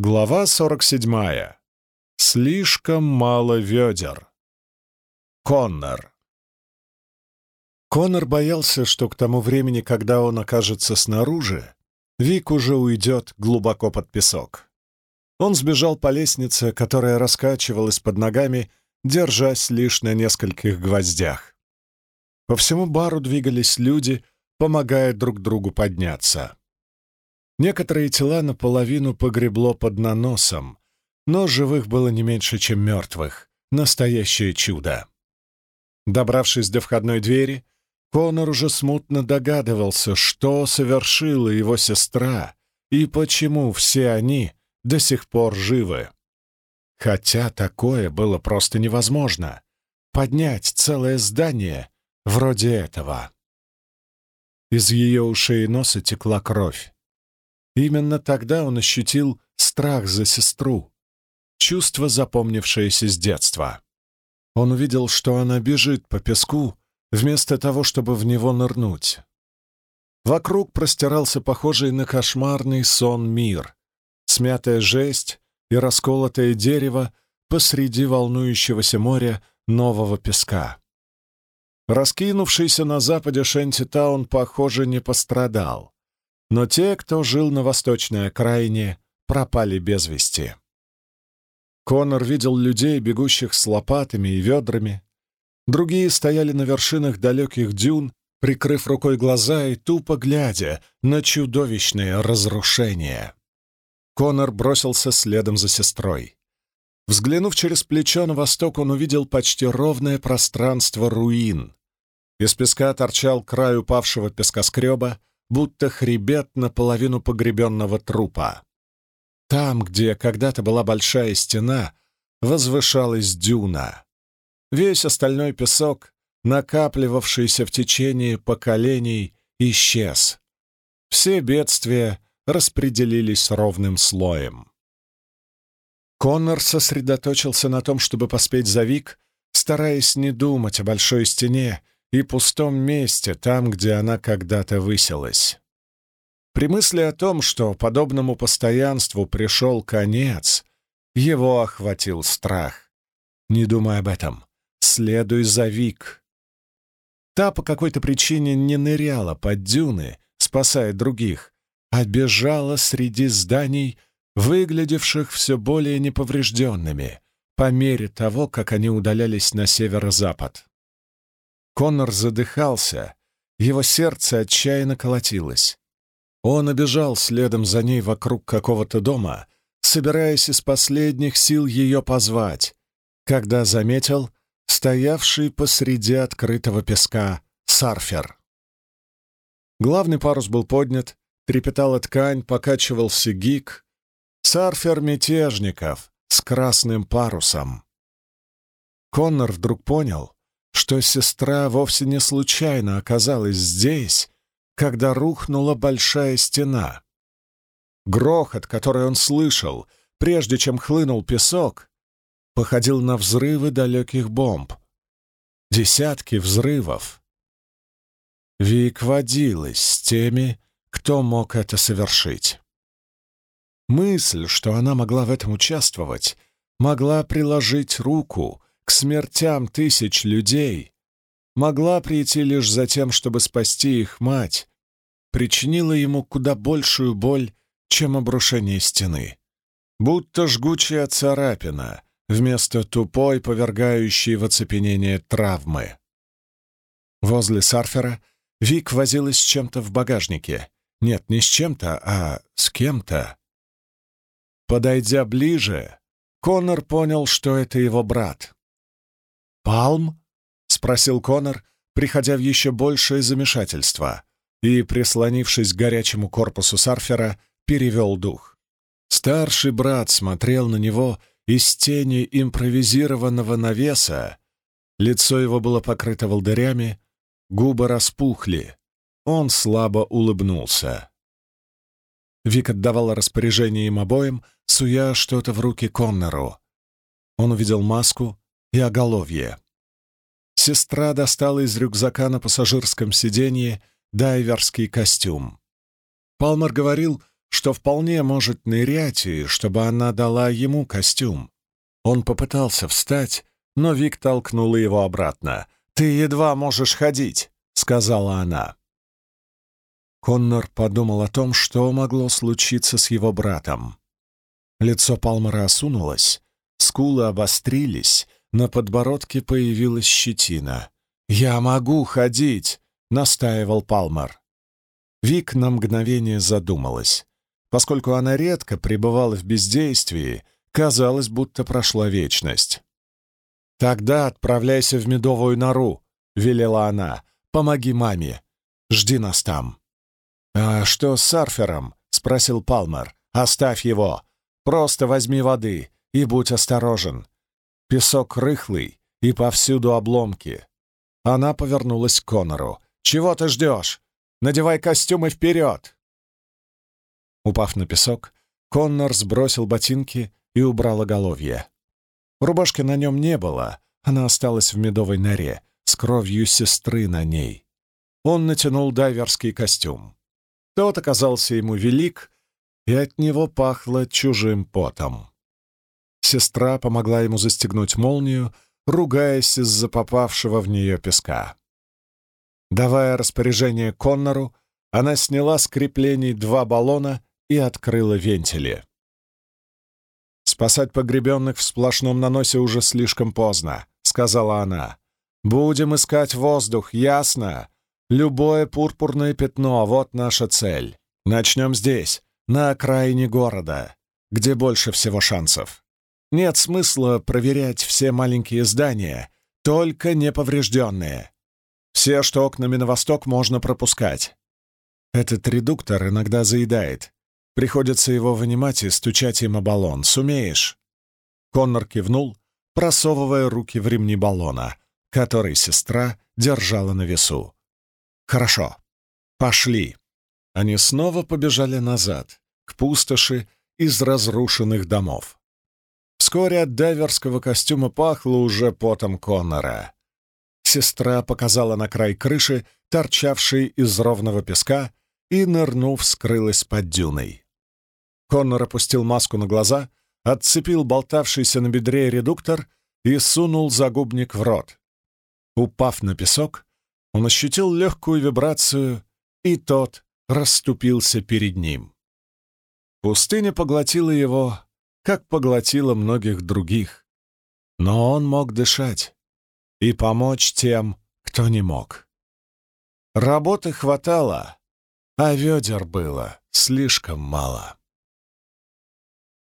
Глава 47. Слишком мало ведер. Коннор. Коннор боялся, что к тому времени, когда он окажется снаружи, Вик уже уйдет глубоко под песок. Он сбежал по лестнице, которая раскачивалась под ногами, держась лишь на нескольких гвоздях. По всему бару двигались люди, помогая друг другу подняться. Некоторые тела наполовину погребло под наносом, но живых было не меньше, чем мертвых. Настоящее чудо. Добравшись до входной двери, Конор уже смутно догадывался, что совершила его сестра и почему все они до сих пор живы. Хотя такое было просто невозможно. Поднять целое здание вроде этого. Из ее ушей и носа текла кровь. Именно тогда он ощутил страх за сестру, чувство, запомнившееся с детства. Он увидел, что она бежит по песку, вместо того, чтобы в него нырнуть. Вокруг простирался похожий на кошмарный сон мир, смятая жесть и расколотое дерево посреди волнующегося моря нового песка. Раскинувшийся на западе Шентитаун, похоже, не пострадал но те, кто жил на восточной окраине, пропали без вести. Конор видел людей, бегущих с лопатами и ведрами. Другие стояли на вершинах далеких дюн, прикрыв рукой глаза и тупо глядя на чудовищное разрушение. Конор бросился следом за сестрой. Взглянув через плечо на восток, он увидел почти ровное пространство руин. Из песка торчал край упавшего пескоскреба, будто хребет наполовину погребенного трупа. Там, где когда-то была большая стена, возвышалась дюна. Весь остальной песок, накапливавшийся в течение поколений, исчез. Все бедствия распределились ровным слоем. Коннор сосредоточился на том, чтобы поспеть за Вик, стараясь не думать о большой стене и пустом месте, там, где она когда-то высилась. При мысли о том, что подобному постоянству пришел конец, его охватил страх. Не думай об этом. Следуй за Вик. Та по какой-то причине не ныряла под дюны, спасая других, а бежала среди зданий, выглядевших все более неповрежденными, по мере того, как они удалялись на северо-запад. Коннор задыхался, его сердце отчаянно колотилось. Он обежал следом за ней вокруг какого-то дома, собираясь из последних сил ее позвать, когда заметил стоявший посреди открытого песка сарфер. Главный парус был поднят, трепетала ткань, покачивался гик. Сарфер мятежников с красным парусом. Коннор вдруг понял, что сестра вовсе не случайно оказалась здесь, когда рухнула большая стена. Грохот, который он слышал, прежде чем хлынул песок, походил на взрывы далеких бомб. Десятки взрывов. Вик водилась с теми, кто мог это совершить. Мысль, что она могла в этом участвовать, могла приложить руку к смертям тысяч людей, могла прийти лишь за тем, чтобы спасти их мать, причинила ему куда большую боль, чем обрушение стены. Будто жгучая царапина вместо тупой, повергающей в оцепенение травмы. Возле сарфера Вик возилась с чем-то в багажнике. Нет, не с чем-то, а с кем-то. Подойдя ближе, Коннор понял, что это его брат. «Палм?» — спросил Конор, приходя в еще большее замешательство, и, прислонившись к горячему корпусу сарфера, перевел дух. Старший брат смотрел на него из тени импровизированного навеса. Лицо его было покрыто волдырями, губы распухли. Он слабо улыбнулся. Вик отдавала распоряжение им обоим, суя что-то в руки Коннору. Он увидел маску, и оголовье. Сестра достала из рюкзака на пассажирском сиденье дайверский костюм. Палмер говорил, что вполне может нырять и чтобы она дала ему костюм. Он попытался встать, но Вик толкнула его обратно. «Ты едва можешь ходить», — сказала она. Коннор подумал о том, что могло случиться с его братом. Лицо Палмера осунулось, скулы обострились, на подбородке появилась щетина. «Я могу ходить!» — настаивал Палмер. Вик на мгновение задумалась. Поскольку она редко пребывала в бездействии, казалось, будто прошла вечность. «Тогда отправляйся в медовую нору», — велела она. «Помоги маме. Жди нас там». «А что с сарфером?» — спросил Палмер. «Оставь его. Просто возьми воды и будь осторожен. Песок рыхлый и повсюду обломки». Она повернулась к Конору. «Чего ты ждешь? Надевай костюм и вперед!» Упав на песок, Коннор сбросил ботинки и убрал оголовье. Рубашки на нем не было, она осталась в медовой норе, с кровью сестры на ней. Он натянул дайверский костюм. Тот оказался ему велик, и от него пахло чужим потом. Сестра помогла ему застегнуть молнию, ругаясь из-за попавшего в нее песка. Давая распоряжение Коннору, она сняла с креплений два баллона и открыла вентили. «Спасать погребенных в сплошном наносе уже слишком поздно», — сказала она. «Будем искать воздух, ясно? Любое пурпурное пятно — вот наша цель. Начнем здесь, на окраине города, где больше всего шансов. Нет смысла проверять все маленькие здания, только неповрежденные. Все, что окнами на восток, можно пропускать. Этот редуктор иногда заедает. Приходится его вынимать и стучать им о баллон. Сумеешь?» Коннор кивнул, просовывая руки в ремни баллона, который сестра держала на весу. «Хорошо. Пошли». Они снова побежали назад, к пустоши из разрушенных домов. Вскоре от дайверского костюма пахло уже потом Коннора. Сестра показала на край крыши, торчавшей из ровного песка, и, нырнув, скрылась под дюной. Коннор опустил маску на глаза, отцепил болтавшийся на бедре редуктор и сунул загубник в рот. Упав на песок, он ощутил легкую вибрацию, и тот расступился перед ним. Пустыня поглотила его, как поглотила многих других. Но он мог дышать и помочь тем, кто не мог. Работы хватало, а ведер было слишком мало.